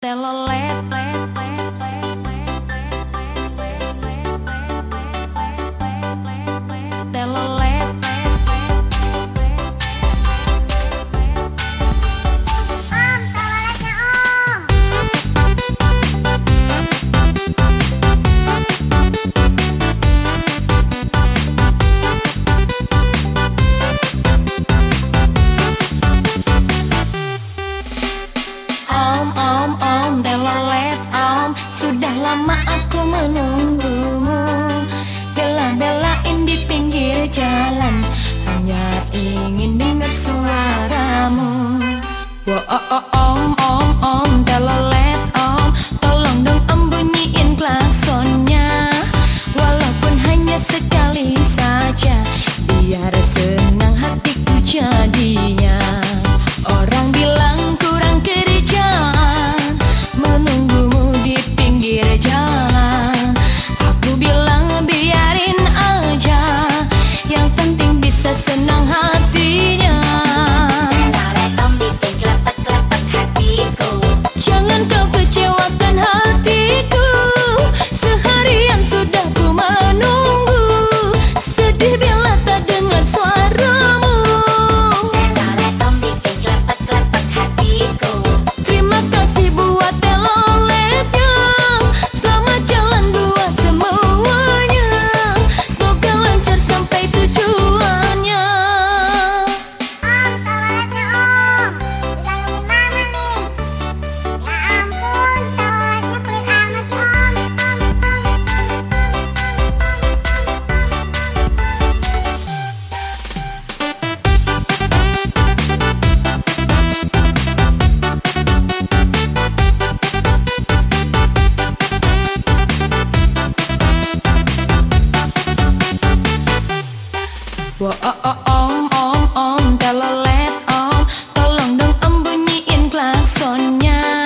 Te lo lé, lé, lé. om om Sudah lama aku menunggumu. Bela-belain di pinggir jalan. Hanya ingin dengar suaramu. Wow, oh, oh, om, om, om, telolet, om Tolong dong om bunyiin klaksonnya. Walaupun hanya sekali saja Biar om om om telolet om Tolong dong om bunyiin klaksonnya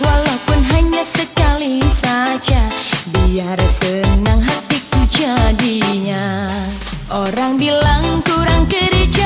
Walaupun hanya sekali saja Biar senang hatiku jadinya Orang bilang kurang kerja